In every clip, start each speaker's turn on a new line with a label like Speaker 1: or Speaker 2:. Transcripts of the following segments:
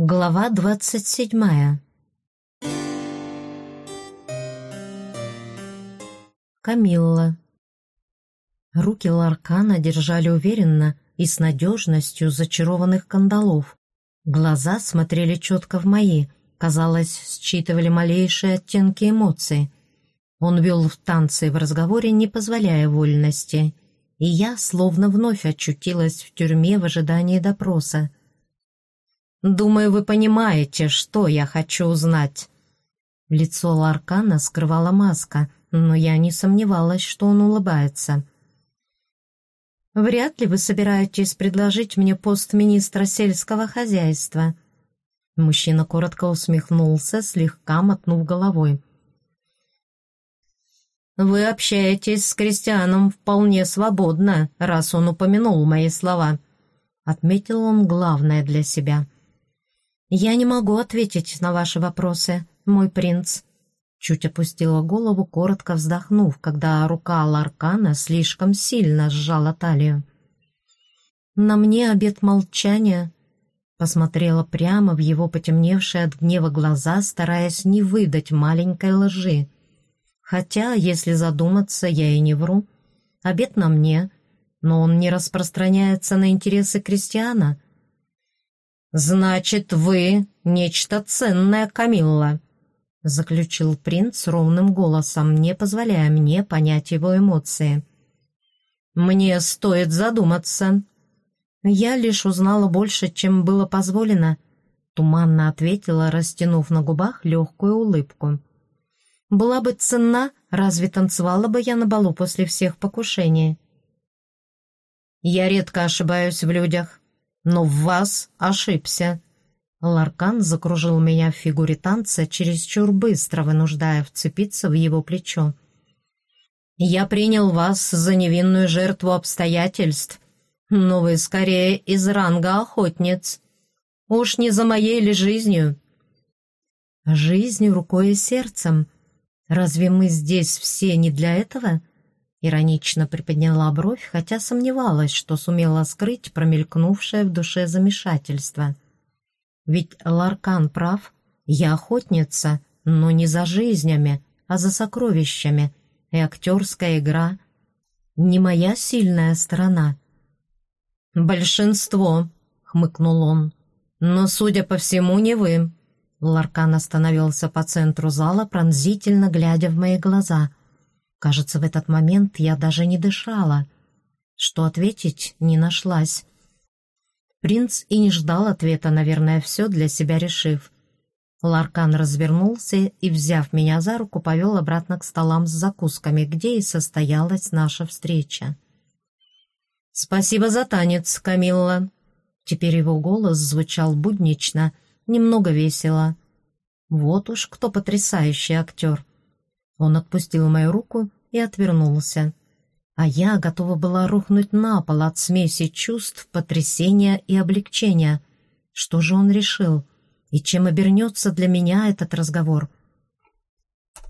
Speaker 1: Глава двадцать седьмая Камилла Руки Ларкана держали уверенно и с надежностью зачарованных кандалов. Глаза смотрели четко в мои, казалось, считывали малейшие оттенки эмоций. Он вел в танце и в разговоре, не позволяя вольности. И я словно вновь очутилась в тюрьме в ожидании допроса. «Думаю, вы понимаете, что я хочу узнать». Лицо Ларкана скрывала маска, но я не сомневалась, что он улыбается. «Вряд ли вы собираетесь предложить мне пост министра сельского хозяйства». Мужчина коротко усмехнулся, слегка мотнув головой. «Вы общаетесь с Кристианом вполне свободно, раз он упомянул мои слова», — отметил он главное для себя. «Я не могу ответить на ваши вопросы, мой принц», — чуть опустила голову, коротко вздохнув, когда рука Ларкана слишком сильно сжала талию. «На мне обет молчания», — посмотрела прямо в его потемневшие от гнева глаза, стараясь не выдать маленькой лжи. Хотя, если задуматься, я и не вру. Обед на мне, но он не распространяется на интересы крестьяна. «Значит, вы нечто ценное, Камилла», — заключил принц ровным голосом, не позволяя мне понять его эмоции. «Мне стоит задуматься». Я лишь узнала больше, чем было позволено, — туманно ответила, растянув на губах легкую улыбку. Была бы ценна, разве танцевала бы я на балу после всех покушений? Я редко ошибаюсь в людях, но в вас ошибся. Ларкан закружил меня в фигуре танца чересчур быстро, вынуждая вцепиться в его плечо. «Я принял вас за невинную жертву обстоятельств, но вы скорее из ранга охотниц. Уж не за моей ли жизнью?» «Жизнью, рукой и сердцем», «Разве мы здесь все не для этого?» Иронично приподняла бровь, хотя сомневалась, что сумела скрыть промелькнувшее в душе замешательство. «Ведь Ларкан прав, я охотница, но не за жизнями, а за сокровищами, и актерская игра — не моя сильная сторона».
Speaker 2: «Большинство», — хмыкнул он, — «но, судя по всему, не вы».
Speaker 1: Ларкан остановился по центру зала, пронзительно глядя в мои глаза. Кажется, в этот момент я даже не дышала. Что ответить не нашлась. Принц и не ждал ответа, наверное, все для себя решив. Ларкан развернулся и, взяв меня за руку, повел обратно к столам с закусками, где и состоялась наша встреча.
Speaker 2: «Спасибо за танец, Камилла!» Теперь его голос звучал буднично — немного весело. Вот уж кто потрясающий актер. Он отпустил мою руку и отвернулся. А я готова была рухнуть на пол от смеси чувств, потрясения и облегчения. Что же он решил? И чем обернется для меня этот разговор?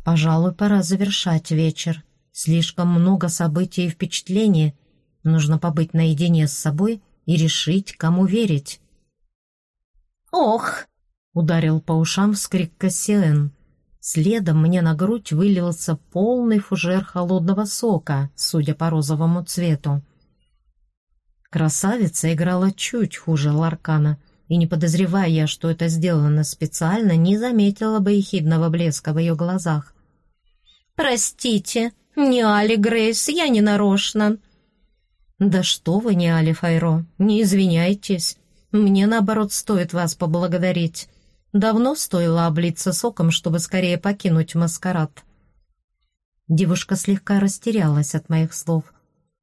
Speaker 2: Пожалуй, пора завершать вечер. Слишком много событий и впечатлений. Нужно побыть наедине с собой и решить, кому верить. «Ох!» — ударил по ушам вскрик Кассиэн.
Speaker 1: Следом мне на грудь вылился полный фужер холодного сока, судя по розовому цвету. Красавица играла чуть хуже Ларкана, и, не подозревая я, что это сделано специально, не заметила бы ехидного блеска в ее глазах.
Speaker 2: «Простите, не Али Грейс, я не нарочно».
Speaker 1: «Да что вы, не Али Файро, не извиняйтесь. Мне, наоборот, стоит вас поблагодарить. Давно стоило облиться соком, чтобы скорее покинуть маскарад». Девушка слегка растерялась от моих слов.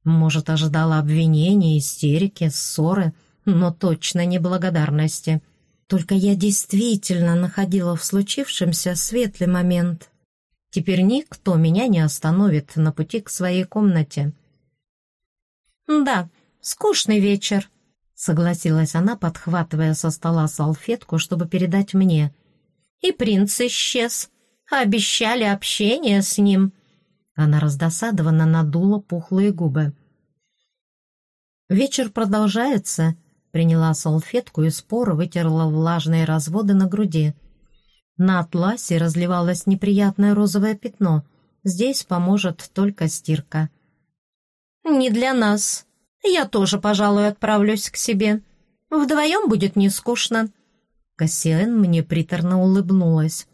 Speaker 1: Может, ожидала обвинения, истерики, ссоры, но точно не благодарности. Только я действительно находила в случившемся светлый момент. Теперь никто меня не остановит на пути к своей комнате.
Speaker 2: «Да, скучный вечер»,
Speaker 1: согласилась она, подхватывая со стола салфетку, чтобы передать мне.
Speaker 2: «И принц исчез. Обещали общение с ним».
Speaker 1: Она раздосадованно надула пухлые губы. «Вечер продолжается», —
Speaker 2: Приняла салфетку и споро вытерла влажные разводы на груди. На атласе разливалось неприятное розовое пятно. Здесь поможет только стирка.
Speaker 1: «Не для нас. Я тоже, пожалуй, отправлюсь к себе. Вдвоем будет не скучно».
Speaker 2: Кассиэн мне приторно улыбнулась.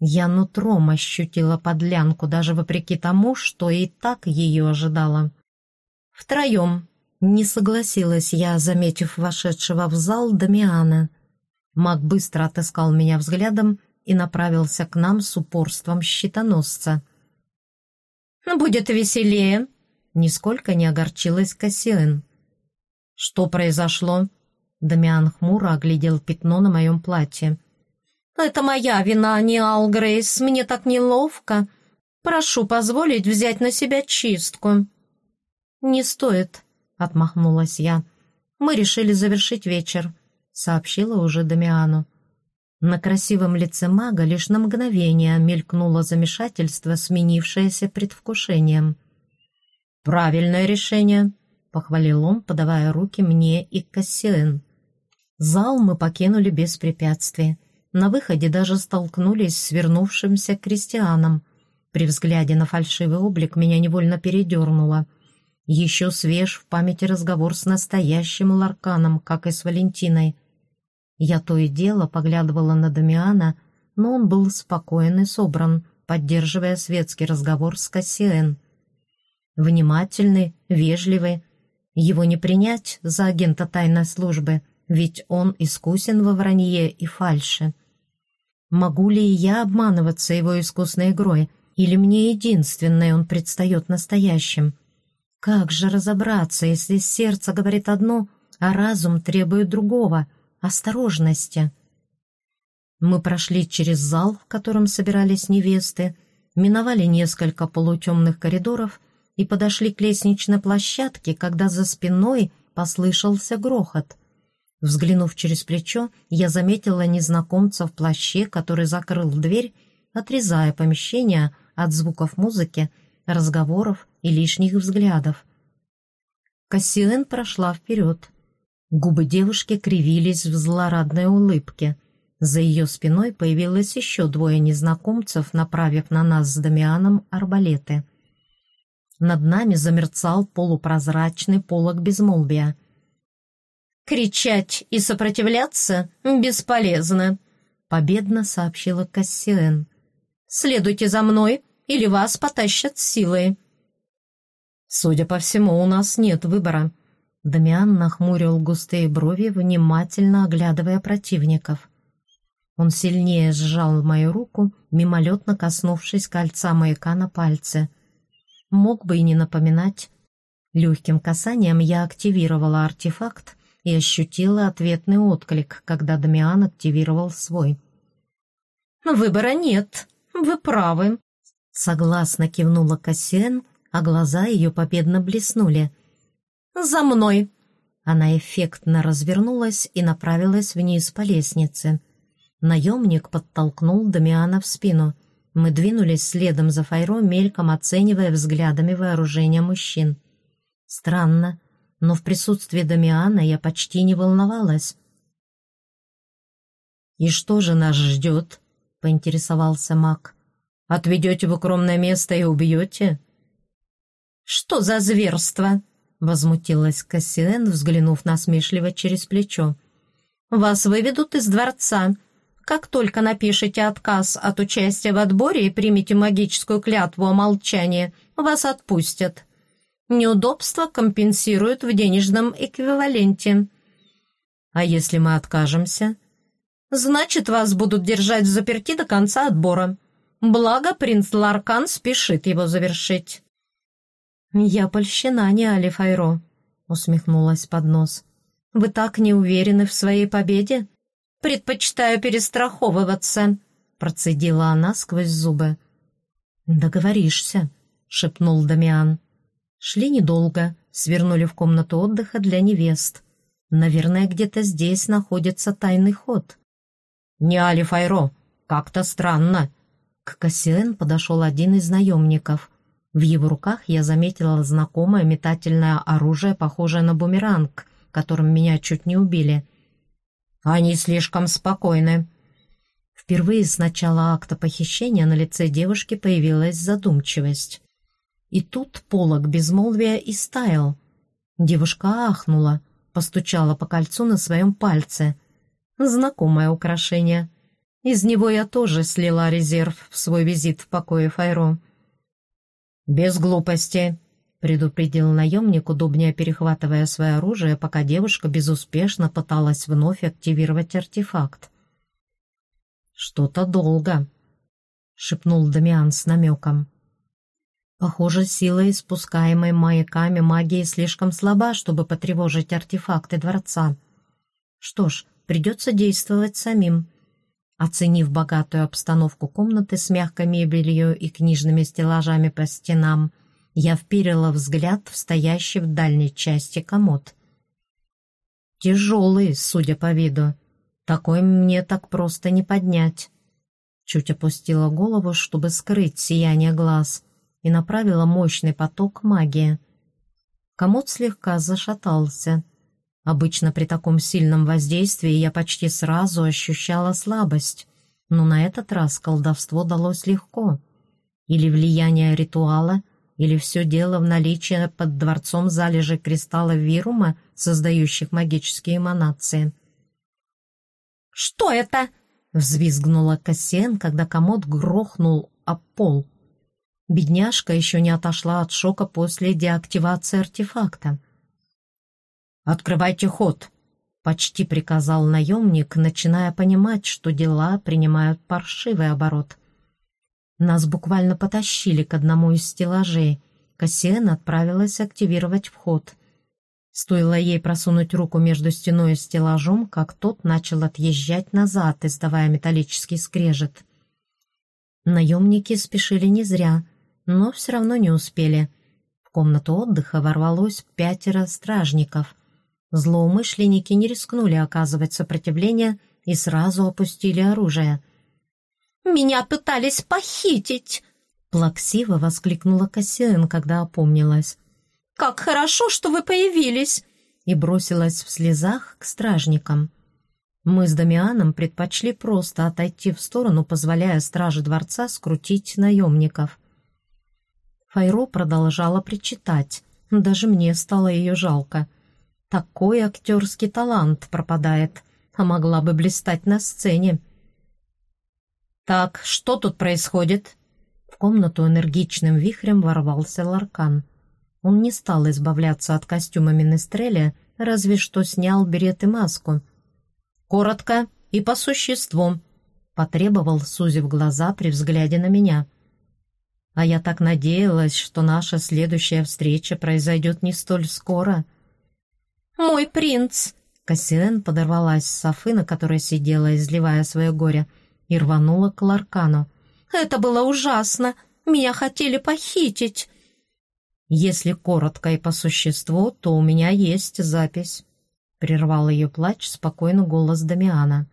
Speaker 2: Я нутром ощутила подлянку, даже вопреки тому, что и так ее ожидала. «Втроем», — не согласилась я, заметив вошедшего в зал Дамиана. Маг быстро отыскал меня взглядом и направился к нам с упорством щитоносца.
Speaker 1: «Будет веселее», —
Speaker 2: нисколько не огорчилась Кассиэн. «Что произошло?» Дамиан хмуро оглядел пятно на моем платье.
Speaker 1: «Это моя вина, не Алгрейс. Мне так неловко. Прошу позволить взять на себя чистку».
Speaker 2: «Не стоит», — отмахнулась я. «Мы решили завершить вечер», — сообщила уже Дамиану. На красивом лице мага лишь на мгновение мелькнуло замешательство, сменившееся предвкушением. «Правильное решение», — похвалил он, подавая руки мне и Кассиэн. Зал мы покинули без препятствий. На выходе даже столкнулись с вернувшимся крестьяном. При взгляде на фальшивый облик меня невольно передернуло. Еще свеж в памяти разговор с настоящим Ларканом, как и с Валентиной. Я то и дело поглядывала на Дамиана, но он был спокоен и собран, поддерживая светский разговор с Кассиэн. Внимательный, вежливый. Его не принять за агента тайной службы — ведь он искусен во вранье и фальше. Могу ли я обманываться его искусной игрой, или мне единственное он предстает настоящим? Как же разобраться, если сердце говорит одно, а разум требует другого, осторожности? Мы прошли через зал, в котором собирались невесты, миновали несколько полутемных коридоров и подошли к лестничной площадке, когда за спиной послышался грохот — Взглянув через плечо, я заметила незнакомца в плаще, который закрыл дверь, отрезая помещение от звуков музыки, разговоров и лишних взглядов. Кассиэн прошла вперед. Губы девушки кривились в злорадной улыбке. За ее спиной появилось еще двое незнакомцев, направив на нас с Дамианом арбалеты. Над нами замерцал полупрозрачный полог безмолвия —
Speaker 1: «Кричать и сопротивляться бесполезно», — победно сообщила Кассиэн. «Следуйте за мной, или вас потащат силой».
Speaker 2: «Судя по всему, у нас нет выбора». Дамиан нахмурил густые брови, внимательно оглядывая противников. Он сильнее сжал мою руку, мимолетно коснувшись кольца маяка на пальце. Мог бы и не напоминать. Легким касанием я активировала артефакт, и ощутила ответный отклик, когда Дамиан активировал свой.
Speaker 1: «Выбора нет, вы правы», — согласно кивнула Кассиэн, а глаза ее победно блеснули. «За мной!» Она эффектно развернулась и направилась вниз по лестнице. Наемник подтолкнул Дамиана в спину. Мы двинулись следом за Файро, мельком оценивая взглядами вооружения мужчин. Странно, но в присутствии Дамиана я почти не волновалась. «И что же нас ждет?» — поинтересовался маг. «Отведете в укромное место и убьете?» «Что за зверство?» — возмутилась Кассиэн, взглянув насмешливо через плечо. «Вас выведут из дворца. Как только напишете отказ от участия в отборе и примете магическую клятву о молчании, вас отпустят». Неудобства компенсируют в денежном эквиваленте.
Speaker 2: А если мы откажемся?
Speaker 1: Значит, вас будут держать в заперти до конца отбора. Благо, принц Ларкан спешит его завершить.
Speaker 2: «Я польщена, не Алифайро», — усмехнулась под нос. «Вы так не уверены в своей победе?»
Speaker 1: «Предпочитаю перестраховываться», — процедила она сквозь зубы.
Speaker 2: «Договоришься», — шепнул Дамиан. Шли недолго, свернули в комнату отдыха для невест. Наверное, где-то здесь находится тайный ход.
Speaker 1: «Не Алиф Айро, как-то странно».
Speaker 2: К Кассиэн подошел один из наемников. В его руках я заметила знакомое метательное оружие, похожее на бумеранг, которым меня чуть не убили. Они слишком спокойны. Впервые с начала акта похищения на лице девушки появилась задумчивость. И тут полог безмолвия истаял. Девушка ахнула, постучала по кольцу на своем пальце. Знакомое украшение. Из него я тоже слила резерв в свой визит в покое Файро. «Без глупости», — предупредил наемник, удобнее перехватывая свое оружие, пока девушка безуспешно пыталась вновь активировать артефакт. «Что-то долго», — шепнул Дамиан с намеком. Похоже, сила, испускаемой маяками магии, слишком слаба, чтобы потревожить артефакты дворца. Что ж, придется действовать самим. Оценив богатую обстановку комнаты с мягкой мебелью и книжными стеллажами по стенам, я вперила взгляд в стоящий в дальней части комод. Тяжелый, судя по виду. Такой мне так просто не поднять. Чуть опустила голову, чтобы скрыть сияние глаз — и направила мощный поток магии. Комод слегка зашатался. Обычно при таком сильном воздействии я почти сразу ощущала слабость, но на этот раз колдовство далось легко. Или влияние ритуала, или все дело в наличии под дворцом залежи кристаллов Вирума, создающих магические эманации.
Speaker 1: «Что это?» — взвизгнула Кассиэн, когда комод грохнул об пол.
Speaker 2: Бедняжка еще не отошла от шока после деактивации артефакта. «Открывайте ход!» — почти приказал наемник, начиная понимать, что дела принимают паршивый оборот. Нас буквально потащили к одному из стеллажей. Кассиэн отправилась активировать вход. Стоило ей просунуть руку между стеной и стеллажом, как тот начал отъезжать назад, издавая металлический скрежет. Наемники спешили не зря — но все равно не успели. В комнату отдыха ворвалось пятеро стражников. Злоумышленники не рискнули оказывать сопротивление и сразу опустили оружие.
Speaker 1: «Меня пытались похитить!»
Speaker 2: Плаксиво воскликнула Кассиэн, когда опомнилась.
Speaker 1: «Как хорошо, что вы появились!»
Speaker 2: и бросилась в слезах к стражникам. Мы с Дамианом предпочли просто отойти в сторону, позволяя страже дворца скрутить наемников. Файро продолжала причитать. Даже мне стало ее жалко. Такой актерский талант пропадает, а могла бы блистать на сцене. «Так, что тут происходит?» В комнату энергичным вихрем ворвался Ларкан. Он не стал избавляться от костюма Минестреля, разве что снял берет и маску. «Коротко и по существу», — потребовал, сузив глаза при взгляде на меня — а я так надеялась, что наша следующая встреча произойдет не столь скоро.
Speaker 1: «Мой принц!»
Speaker 2: Кассиэн подорвалась с софы, на которой сидела, изливая свое горе, и рванула к Ларкану.
Speaker 1: «Это было ужасно! Меня хотели похитить!»
Speaker 2: «Если коротко и по существу, то у меня есть запись», — прервал ее плач спокойно голос Дамиана.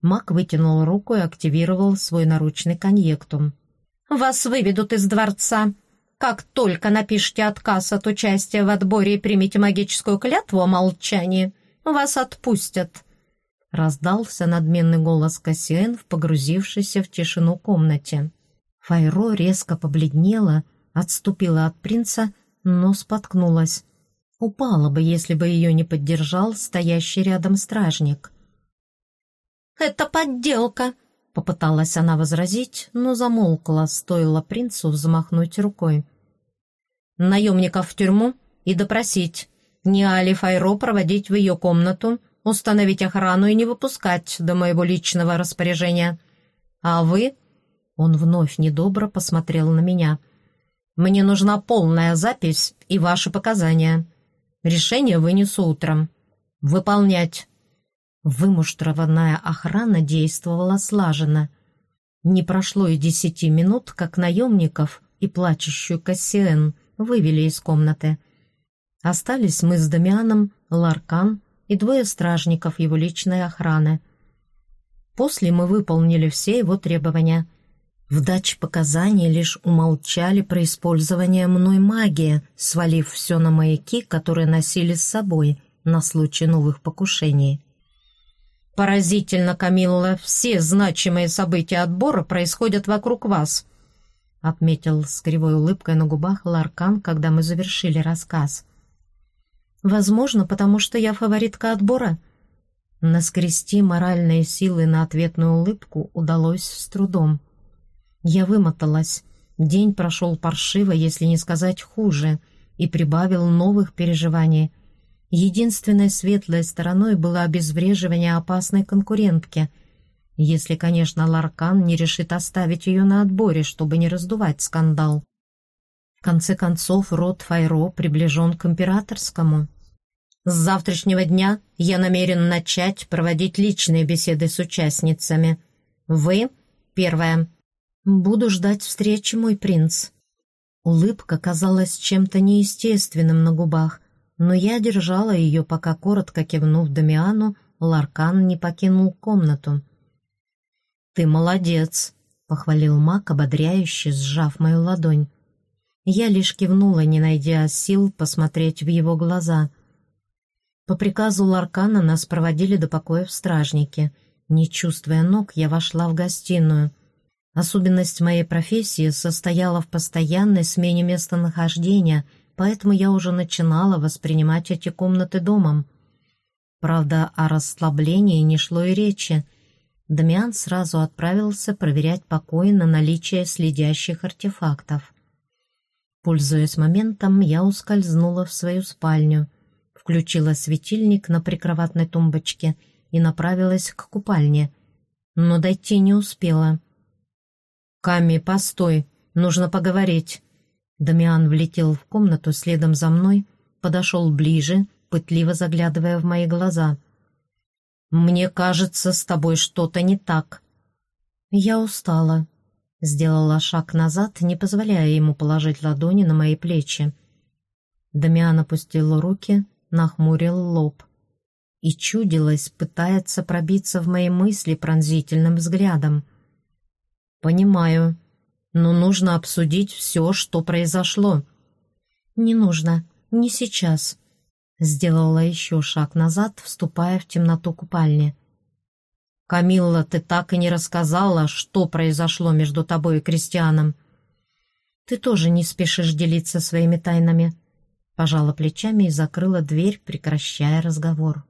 Speaker 2: Мак вытянул руку и активировал свой наручный конъектум.
Speaker 1: Вас выведут из дворца. Как только напишите отказ от участия в отборе и примите магическую клятву о молчании, вас отпустят».
Speaker 2: Раздался надменный голос Кассиэн в погрузившейся в тишину комнате. Файро резко побледнела, отступила от принца, но споткнулась. Упала бы, если бы ее не поддержал стоящий рядом стражник.
Speaker 1: «Это подделка!»
Speaker 2: Попыталась она возразить, но замолкла, стоило принцу взмахнуть рукой. «Наемников в тюрьму и допросить. Не Али Файро проводить в ее комнату, установить охрану и не выпускать до моего личного распоряжения. А вы...» Он вновь недобро посмотрел на меня. «Мне нужна полная запись и ваши показания. Решение вынесу утром. Выполнять». Вымуштрованная охрана действовала слаженно. Не прошло и десяти минут, как наемников и плачущую Кассиэн вывели из комнаты. Остались мы с Дамианом, Ларкан и двое стражников его личной охраны. После мы выполнили все его требования. В даче показаний лишь умолчали про использование мной магии, свалив все на маяки, которые носили с собой, на случай новых покушений.
Speaker 1: «Поразительно, Камилла, все значимые события отбора происходят вокруг вас», отметил с кривой улыбкой на губах Ларкан, когда мы завершили рассказ. «Возможно, потому что я фаворитка отбора». Наскрести моральные силы на ответную улыбку удалось с трудом. Я вымоталась. День прошел паршиво, если не сказать хуже, и прибавил новых переживаний. Единственной светлой стороной было обезвреживание опасной конкурентки — если, конечно, Ларкан не решит оставить ее на отборе, чтобы не раздувать скандал. В конце концов, род Файро приближен к императорскому. С завтрашнего дня я намерен начать проводить личные беседы с участницами. Вы — первая. Буду ждать встречи, мой принц. Улыбка казалась чем-то неестественным на губах, но я держала ее, пока, коротко кивнув Дамиану, Ларкан не покинул комнату. «Ты молодец», — похвалил маг, ободряюще сжав мою ладонь. Я лишь кивнула, не найдя сил посмотреть в его глаза. По приказу Ларкана нас проводили до покоя в стражнике. Не чувствуя ног, я вошла в гостиную. Особенность моей профессии состояла в постоянной смене местонахождения, поэтому я уже начинала воспринимать эти комнаты домом. Правда, о расслаблении не шло и речи — Дамиан сразу отправился проверять покои на наличие следящих артефактов. Пользуясь моментом, я ускользнула в свою спальню, включила светильник на прикроватной тумбочке и направилась к купальне, но дойти не успела. «Ками, постой, нужно поговорить». Дамиан влетел в комнату следом за мной, подошел ближе, пытливо заглядывая в мои глаза — «Мне кажется, с тобой что-то не так». «Я устала», — сделала шаг назад, не позволяя ему положить ладони на мои плечи. Дамиан опустил руки, нахмурил лоб. И чудилось, пытается пробиться в мои мысли пронзительным взглядом. «Понимаю, но нужно обсудить все, что произошло». «Не нужно, не сейчас», Сделала еще шаг назад, вступая в темноту купальни. «Камилла, ты так и не рассказала, что произошло между тобой и Кристианом». «Ты тоже не спешишь делиться своими тайнами», — пожала плечами и закрыла дверь, прекращая разговор.